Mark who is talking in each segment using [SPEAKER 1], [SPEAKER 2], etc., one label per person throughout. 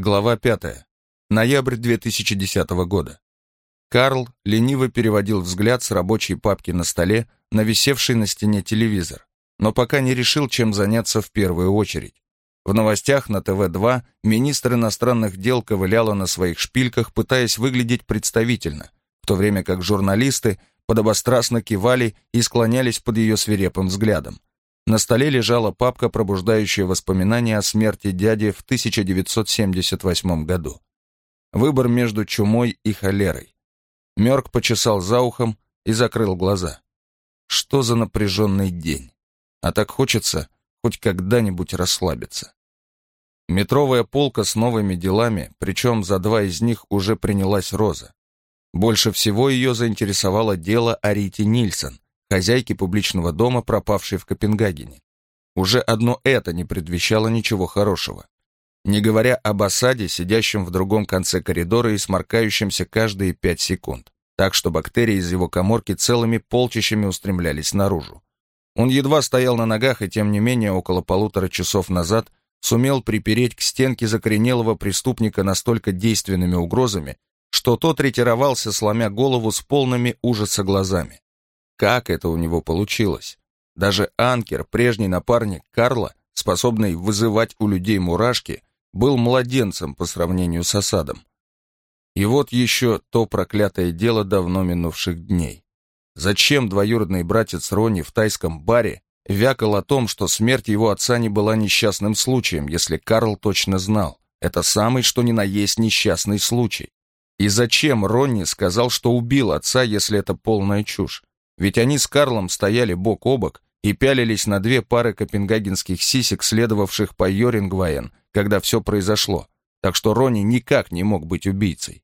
[SPEAKER 1] Глава 5. Ноябрь 2010 года. Карл лениво переводил взгляд с рабочей папки на столе на висевший на стене телевизор, но пока не решил, чем заняться в первую очередь. В новостях на ТВ-2 министр иностранных дел ковыляла на своих шпильках, пытаясь выглядеть представительно, в то время как журналисты подобострастно кивали и склонялись под ее свирепым взглядом. На столе лежала папка, пробуждающая воспоминания о смерти дяди в 1978 году. Выбор между чумой и холерой. Мёрк почесал за ухом и закрыл глаза. Что за напряженный день? А так хочется хоть когда-нибудь расслабиться. Метровая полка с новыми делами, причем за два из них уже принялась Роза. Больше всего ее заинтересовало дело о Рите Нильсон, хозяйки публичного дома, пропавшей в Копенгагене. Уже одно это не предвещало ничего хорошего. Не говоря об осаде, сидящем в другом конце коридора и сморкающемся каждые пять секунд, так что бактерии из его коморки целыми полчищами устремлялись наружу. Он едва стоял на ногах и, тем не менее, около полутора часов назад сумел припереть к стенке закоренелого преступника настолько действенными угрозами, что тот ретировался, сломя голову с полными ужаса глазами. Как это у него получилось? Даже Анкер, прежний напарник Карла, способный вызывать у людей мурашки, был младенцем по сравнению с осадом. И вот еще то проклятое дело давно минувших дней. Зачем двоюродный братец Рони в тайском баре вякал о том, что смерть его отца не была несчастным случаем, если Карл точно знал, это самый что ни на есть несчастный случай? И зачем Ронни сказал, что убил отца, если это полная чушь? Ведь они с Карлом стояли бок о бок и пялились на две пары копенгагенских сисек, следовавших по Йорингваен, когда все произошло, так что Ронни никак не мог быть убийцей.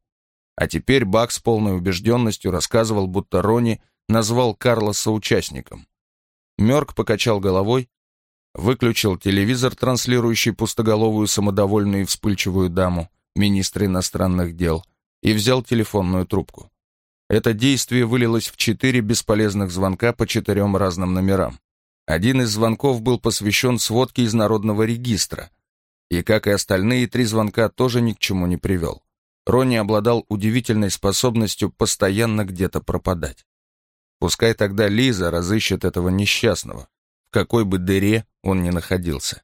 [SPEAKER 1] А теперь Бак с полной убежденностью рассказывал, будто Ронни назвал Карла соучастником. Мёрк покачал головой, выключил телевизор, транслирующий пустоголовую самодовольную и вспыльчивую даму, министра иностранных дел, и взял телефонную трубку. Это действие вылилось в четыре бесполезных звонка по четырем разным номерам. Один из звонков был посвящен сводке из Народного регистра, и, как и остальные, три звонка тоже ни к чему не привел. Ронни обладал удивительной способностью постоянно где-то пропадать. Пускай тогда Лиза разыщет этого несчастного, в какой бы дыре он ни находился.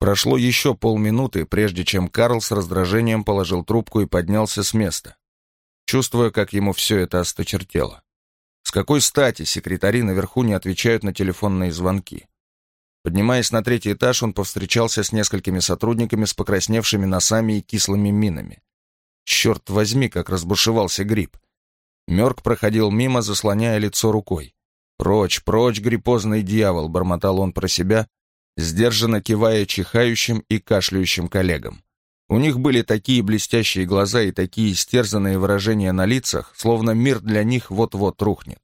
[SPEAKER 1] Прошло еще полминуты, прежде чем Карл с раздражением положил трубку и поднялся с места чувствуя, как ему все это осточертело. С какой стати секретари наверху не отвечают на телефонные звонки? Поднимаясь на третий этаж, он повстречался с несколькими сотрудниками с покрасневшими носами и кислыми минами. Черт возьми, как разбушевался гриб. Мёрк проходил мимо, заслоняя лицо рукой. «Прочь, прочь, гриппозный дьявол!» — бормотал он про себя, сдержанно кивая чихающим и кашляющим коллегам. У них были такие блестящие глаза и такие истерзанные выражения на лицах, словно мир для них вот-вот рухнет.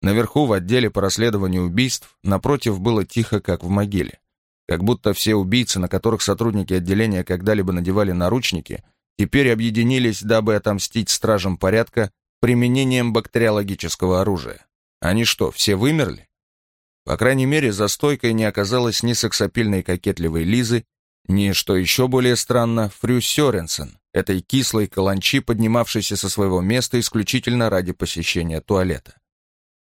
[SPEAKER 1] Наверху, в отделе по расследованию убийств, напротив было тихо, как в могиле. Как будто все убийцы, на которых сотрудники отделения когда-либо надевали наручники, теперь объединились, дабы отомстить стражам порядка применением бактериологического оружия. Они что, все вымерли? По крайней мере, за стойкой не оказалось ни сексапильной кокетливой Лизы, не что еще более странно, Фрю Сёренсен, этой кислой каланчи, поднимавшейся со своего места исключительно ради посещения туалета.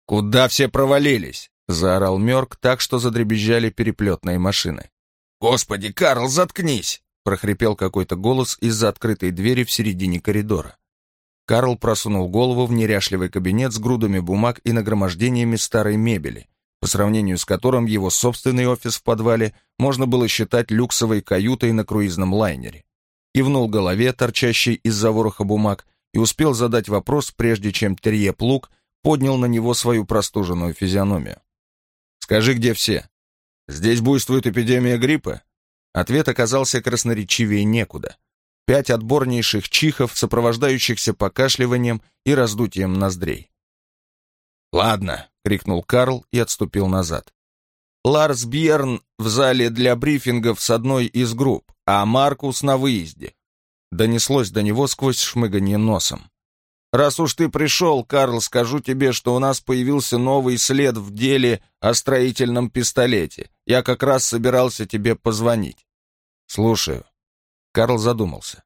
[SPEAKER 1] «Куда все провалились?» — заорал Мёрк так, что задребезжали переплетные машины. «Господи, Карл, заткнись!» — прохрипел какой-то голос из-за открытой двери в середине коридора. Карл просунул голову в неряшливый кабинет с грудами бумаг и нагромождениями старой мебели, по сравнению с которым его собственный офис в подвале можно было считать люксовой каютой на круизном лайнере. Кивнул голове, торчащей из-за вороха бумаг, и успел задать вопрос, прежде чем Терье Плуг поднял на него свою простуженную физиономию. «Скажи, где все? Здесь буйствует эпидемия гриппа?» Ответ оказался красноречивее некуда. Пять отборнейших чихов, сопровождающихся покашливанием и раздутием ноздрей. «Ладно», — крикнул Карл и отступил назад. «Ларс Бьерн в зале для брифингов с одной из групп, а Маркус на выезде». Донеслось до него сквозь шмыганье носом. «Раз уж ты пришел, Карл, скажу тебе, что у нас появился новый след в деле о строительном пистолете. Я как раз собирался тебе позвонить». «Слушаю». Карл задумался.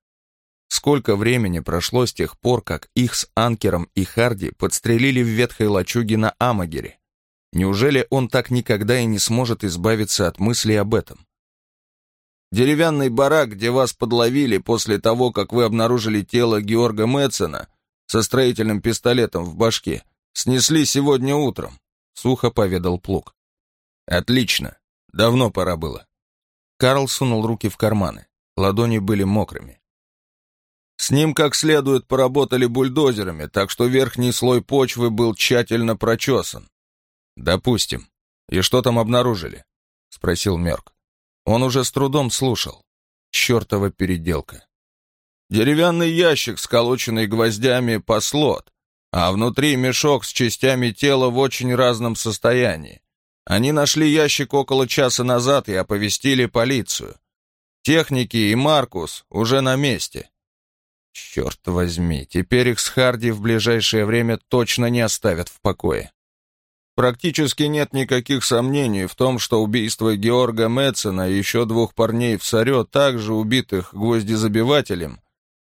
[SPEAKER 1] Сколько времени прошло с тех пор, как их с Анкером и Харди подстрелили в ветхой лачуге на Амагере? Неужели он так никогда и не сможет избавиться от мысли об этом? Деревянный барак, где вас подловили после того, как вы обнаружили тело Георга Мэтсона со строительным пистолетом в башке, снесли сегодня утром, сухо поведал Плуг. Отлично. Давно пора было. Карл сунул руки в карманы. Ладони были мокрыми. С ним как следует поработали бульдозерами, так что верхний слой почвы был тщательно прочесан. «Допустим. И что там обнаружили?» — спросил Мерк. Он уже с трудом слушал. Чертова переделка. Деревянный ящик, сколоченный гвоздями по слот, а внутри мешок с частями тела в очень разном состоянии. Они нашли ящик около часа назад и оповестили полицию. Техники и Маркус уже на месте. Черт возьми, теперь их с Харди в ближайшее время точно не оставят в покое. Практически нет никаких сомнений в том, что убийство Георга Мэтсона и еще двух парней в Саре, также убитых гвоздезабивателем,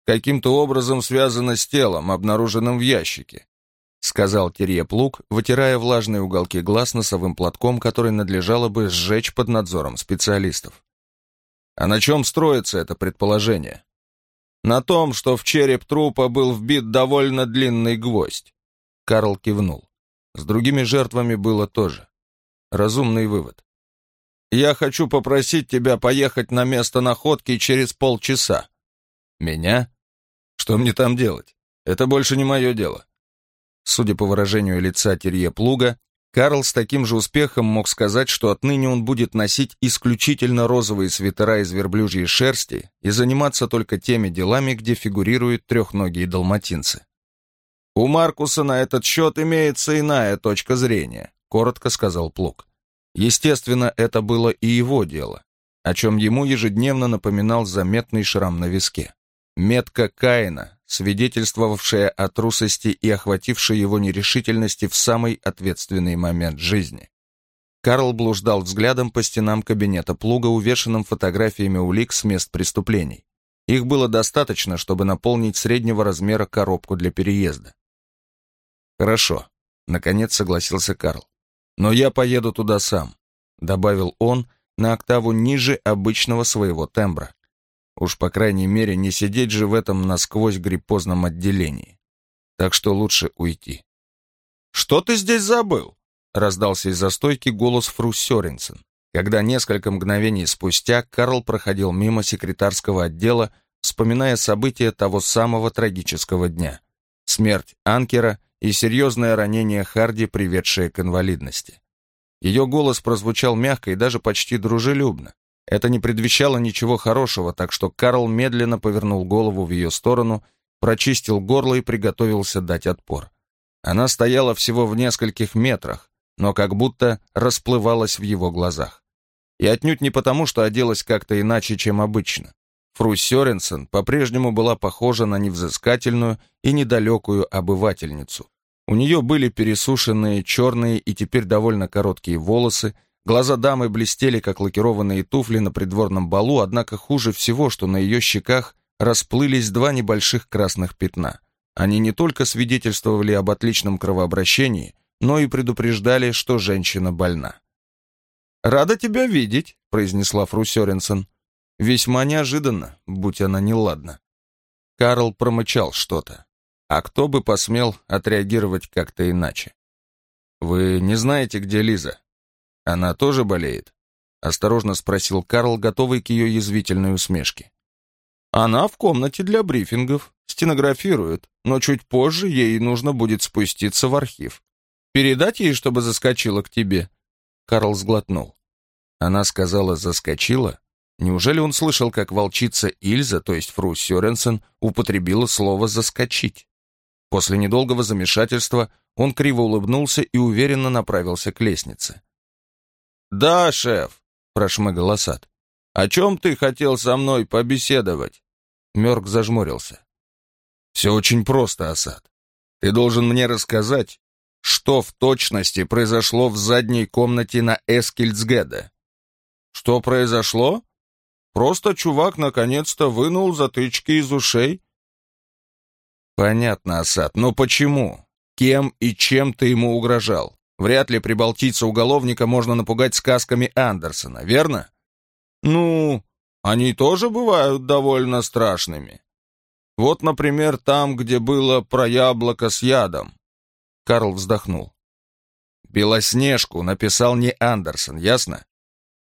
[SPEAKER 1] каким-то образом связано с телом, обнаруженным в ящике, сказал Терье Плуг, вытирая влажные уголки глаз носовым платком, который надлежало бы сжечь под надзором специалистов. А на чем строится это предположение? На том, что в череп трупа был вбит довольно длинный гвоздь. Карл кивнул. С другими жертвами было тоже. Разумный вывод. «Я хочу попросить тебя поехать на место находки через полчаса». «Меня? Что мне там делать? Это больше не мое дело». Судя по выражению лица Терье Плуга, Карл с таким же успехом мог сказать, что отныне он будет носить исключительно розовые свитера из верблюжьей шерсти и заниматься только теми делами, где фигурируют трехногие далматинцы. «У Маркуса на этот счет имеется иная точка зрения», — коротко сказал Плуг. Естественно, это было и его дело, о чем ему ежедневно напоминал заметный шрам на виске. Метка Каина, свидетельствовавшая о трусости и охватившей его нерешительности в самый ответственный момент жизни. Карл блуждал взглядом по стенам кабинета плуга, увешанным фотографиями улик с мест преступлений. Их было достаточно, чтобы наполнить среднего размера коробку для переезда. «Хорошо», — наконец согласился Карл. «Но я поеду туда сам», — добавил он на октаву ниже обычного своего тембра. Уж, по крайней мере, не сидеть же в этом насквозь гриппозном отделении. Так что лучше уйти. «Что ты здесь забыл?» — раздался из-за стойки голос Фру Сёренсен, когда несколько мгновений спустя Карл проходил мимо секретарского отдела, вспоминая события того самого трагического дня. Смерть Анкера и серьезное ранение Харди, приведшее к инвалидности. Ее голос прозвучал мягко и даже почти дружелюбно. Это не предвещало ничего хорошего, так что Карл медленно повернул голову в ее сторону, прочистил горло и приготовился дать отпор. Она стояла всего в нескольких метрах, но как будто расплывалась в его глазах. И отнюдь не потому, что оделась как-то иначе, чем обычно. Фру Сёренсен по-прежнему была похожа на невзыскательную и недалекую обывательницу. У нее были пересушенные черные и теперь довольно короткие волосы, Глаза дамы блестели, как лакированные туфли на придворном балу, однако хуже всего, что на ее щеках расплылись два небольших красных пятна. Они не только свидетельствовали об отличном кровообращении, но и предупреждали, что женщина больна. «Рада тебя видеть», — произнесла фру Сёренсен. Весьма неожиданно, будь она неладна. Карл промычал что-то. А кто бы посмел отреагировать как-то иначе? «Вы не знаете, где Лиза?» «Она тоже болеет?» — осторожно спросил Карл, готовый к ее язвительной усмешке. «Она в комнате для брифингов, стенографирует, но чуть позже ей нужно будет спуститься в архив. Передать ей, чтобы заскочила к тебе?» Карл сглотнул. Она сказала «заскочила»? Неужели он слышал, как волчица Ильза, то есть фру Сёренсен, употребила слово «заскочить»? После недолгого замешательства он криво улыбнулся и уверенно направился к лестнице. «Да, шеф», — прошмыгал Асад. «О чем ты хотел со мной побеседовать?» Мёрк зажмурился. «Все очень просто, Асад. Ты должен мне рассказать, что в точности произошло в задней комнате на Эскильцгеде». «Что произошло?»
[SPEAKER 2] Просто чувак наконец-то вынул затычки из ушей».
[SPEAKER 1] «Понятно, Асад, но почему? Кем и чем ты ему угрожал? Вряд ли прибалтийца-уголовника можно напугать сказками Андерсона, верно?»
[SPEAKER 2] «Ну, они тоже бывают довольно страшными. Вот, например, там, где было про яблоко с ядом».
[SPEAKER 1] Карл вздохнул. «Белоснежку написал не Андерсон, ясно?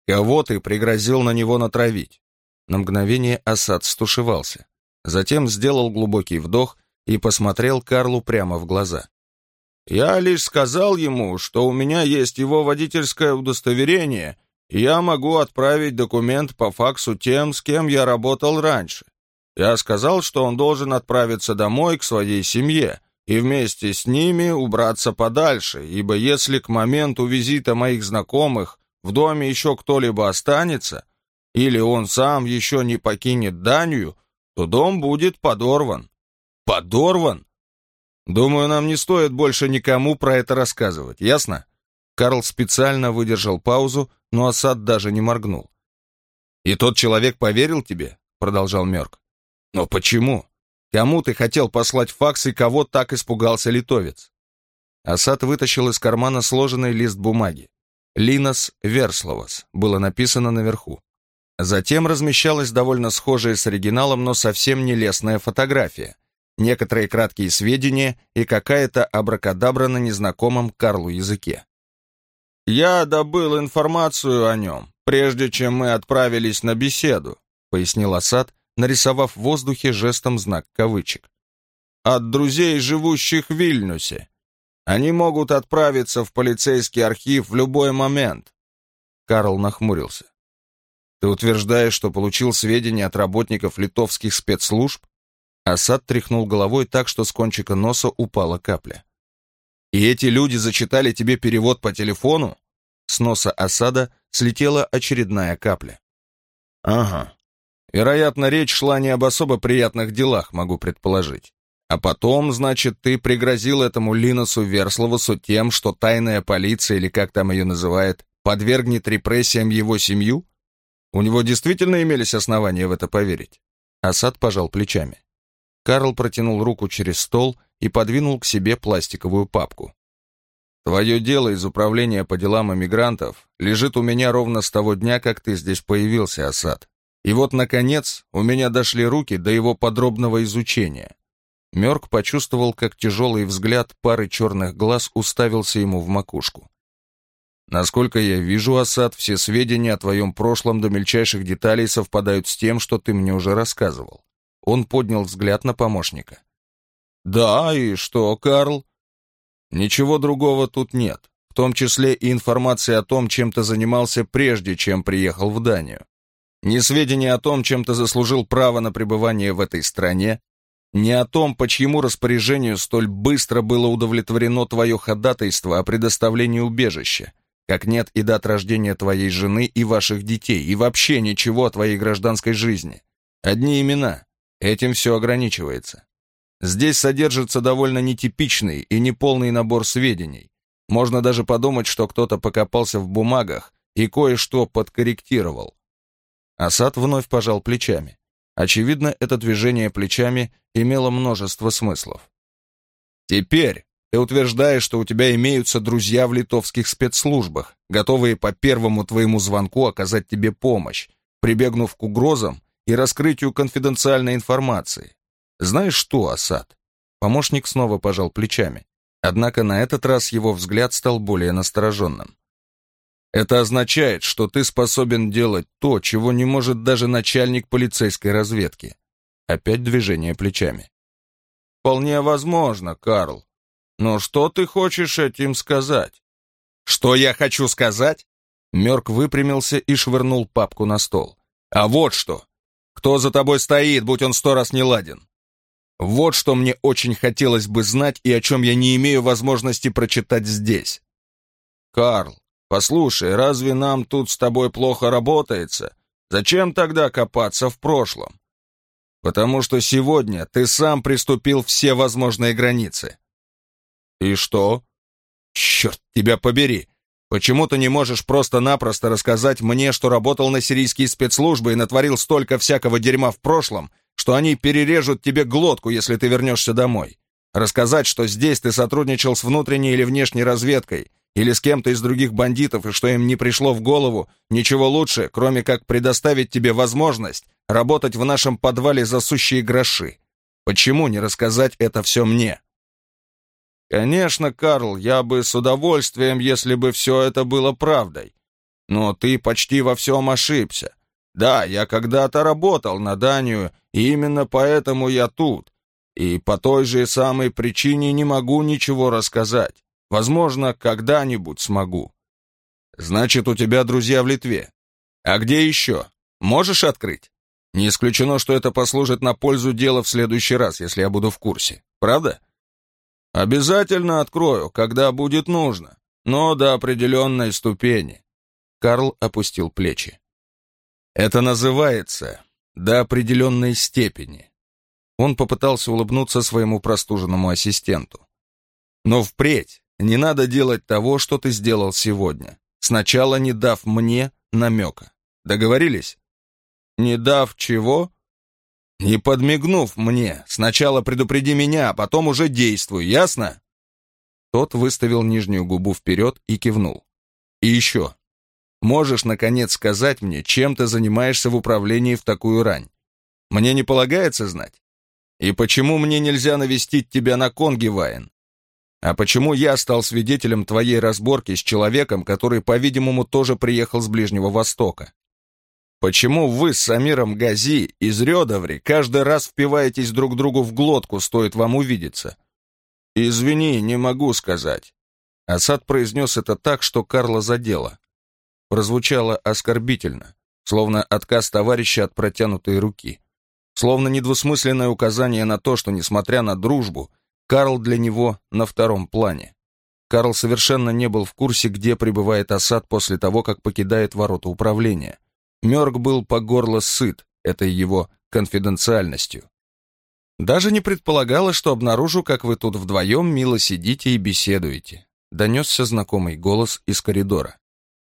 [SPEAKER 1] Кого ты пригрозил на него натравить?» На мгновение Асад стушевался. Затем сделал глубокий вдох и посмотрел Карлу прямо в глаза.
[SPEAKER 2] «Я лишь сказал ему, что у меня есть его водительское удостоверение, и я могу отправить документ по факсу тем, с кем я работал раньше. Я сказал, что он должен отправиться домой к своей семье и вместе с ними убраться подальше, ибо если к моменту визита моих знакомых в доме еще кто-либо останется, или он сам еще не покинет Данию, то дом будет подорван. Подорван? Думаю, нам не стоит больше никому про это рассказывать, ясно? Карл специально выдержал паузу, но Асад даже не моргнул. «И тот человек поверил тебе?» — продолжал Мёрк. «Но почему? Кому ты хотел послать факс и кого так испугался литовец?» Асад вытащил из кармана сложенный лист бумаги. «Линос Версловас» было написано наверху. Затем размещалась довольно схожая с оригиналом, но совсем не лестная фотография, некоторые краткие сведения и какая-то абракадабра на незнакомом Карлу языке. «Я добыл информацию о нем, прежде чем мы отправились на беседу», пояснил Асад, нарисовав в воздухе жестом знак кавычек. «От друзей, живущих в Вильнюсе. Они могут отправиться в полицейский архив в любой момент».
[SPEAKER 1] Карл нахмурился. Ты утверждаешь, что получил сведения от работников литовских спецслужб? Асад тряхнул головой так, что с кончика носа упала капля. И эти люди зачитали тебе перевод по телефону? С носа Асада слетела очередная капля. Ага. Вероятно, речь шла не об особо приятных делах, могу предположить. А потом, значит, ты пригрозил этому Линосу Версловусу тем, что тайная полиция, или как там ее называют, подвергнет репрессиям его семью? У него действительно имелись основания в это поверить. Асад пожал плечами. Карл протянул руку через стол и подвинул к себе пластиковую папку. «Твое дело из управления по делам иммигрантов лежит у меня ровно с того дня, как ты здесь появился, Асад. И вот, наконец, у меня дошли руки до его подробного изучения». Мёрк почувствовал, как тяжелый взгляд пары черных глаз уставился ему в макушку. Насколько я вижу, Асад, все сведения о твоем прошлом до мельчайших деталей совпадают с тем, что ты мне уже рассказывал. Он поднял взгляд на помощника. Да, и что, Карл? Ничего другого тут нет, в том числе и информация о том, чем ты занимался прежде, чем приехал в Данию. Ни сведения о том, чем ты заслужил право на пребывание в этой стране, ни о том, по чьему распоряжению столь быстро было удовлетворено твое ходатайство о предоставлении убежища как нет и дат рождения твоей жены и ваших детей, и вообще ничего о твоей гражданской жизни. Одни имена. Этим все ограничивается. Здесь содержится довольно нетипичный и неполный набор сведений. Можно даже подумать, что кто-то покопался в бумагах и кое-что подкорректировал. Асад вновь пожал плечами. Очевидно, это движение плечами имело множество смыслов. «Теперь ты утверждаешь, что у тебя имеются друзья в литовских спецслужбах, готовые по первому твоему звонку оказать тебе помощь, прибегнув к угрозам и раскрытию конфиденциальной информации. Знаешь что, Асад? Помощник снова пожал плечами. Однако на этот раз его взгляд стал более настороженным. Это означает, что ты способен делать то, чего не может даже начальник полицейской разведки. Опять движение плечами. Вполне возможно, Карл. Но что ты хочешь этим сказать? Что я хочу сказать? Мёрк выпрямился и швырнул папку на стол. А вот что. Кто за тобой стоит, будь он сто раз не ладен? Вот что мне очень хотелось бы знать и о чем я не имею возможности прочитать здесь. Карл, послушай, разве нам тут с тобой плохо работается? Зачем тогда копаться в прошлом? Потому что сегодня ты сам приступил все возможные границы. «И что?» «Черт тебя побери!
[SPEAKER 2] Почему ты не можешь просто-напросто рассказать мне, что работал на сирийские спецслужбы и натворил столько всякого дерьма в прошлом, что они перережут тебе глотку, если ты вернешься домой? Рассказать, что здесь ты сотрудничал с внутренней или внешней разведкой, или с кем-то из других бандитов, и что им не пришло в голову ничего лучше, кроме как предоставить тебе возможность работать в нашем подвале за сущие гроши. Почему не рассказать это все мне? Конечно, Карл, я бы с удовольствием, если бы все это было правдой. Но ты почти во всем ошибся. Да, я когда-то работал на Данию, и именно поэтому я тут. И по той же самой причине не могу ничего рассказать. Возможно, когда-нибудь смогу. Значит, у тебя друзья в Литве. А где еще? Можешь открыть? Не исключено, что это послужит на пользу дела в следующий раз, если я буду в курсе. Правда? Обязательно открою, когда будет нужно, но до определенной ступени. Карл опустил плечи. Это называется до определенной степени. Он попытался улыбнуться своему простуженному ассистенту. Но впредь не надо делать того, что ты сделал сегодня, сначала не дав мне намека. Договорились? Не дав чего? Не подмигнув мне. Сначала предупреди меня, а потом уже действуй, ясно? Тот выставил нижнюю губу вперед и кивнул. И еще. Можешь, наконец, сказать мне, чем ты занимаешься в управлении в такую рань? Мне не полагается знать? И почему мне нельзя навестить тебя на Конге, Вайн? А почему я стал свидетелем твоей разборки с человеком, который, по-видимому, тоже приехал с Ближнего Востока? Почему вы с Самиром Гази из Рёдоври каждый раз впиваетесь друг другу в глотку, стоит вам увидеться? Извини, не могу сказать. Асад произнес это так, что Карла задело. Прозвучало оскорбительно, словно отказ товарища от протянутой руки. Словно недвусмысленное указание на то, что, несмотря на дружбу, Карл для него на втором плане. Карл совершенно не был в курсе, где пребывает Асад после того, как покидает ворота управления. Мёрк был по горло сыт этой его конфиденциальностью. Даже не предполагала, что обнаружу, как вы тут вдвоем мило сидите и беседуете. Донесся знакомый голос из коридора.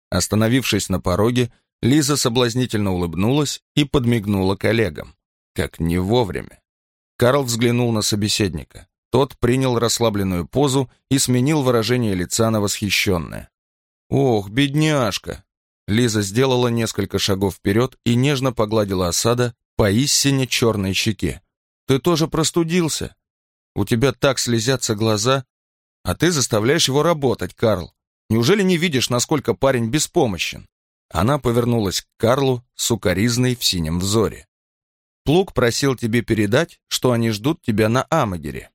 [SPEAKER 2] Остановившись на пороге, Лиза соблазнительно улыбнулась и подмигнула коллегам. Как не вовремя. Карл взглянул на собеседника. Тот принял расслабленную позу и сменил выражение лица на восхищенное. «Ох, бедняжка!» Лиза сделала несколько шагов вперед и нежно погладила осада по истине черной щеке. «Ты тоже простудился? У тебя так слезятся глаза, а ты заставляешь его работать, Карл. Неужели не видишь, насколько парень беспомощен?» Она повернулась к Карлу, сукоризной в синем взоре. «Плуг просил тебе передать, что они ждут тебя на Амагере».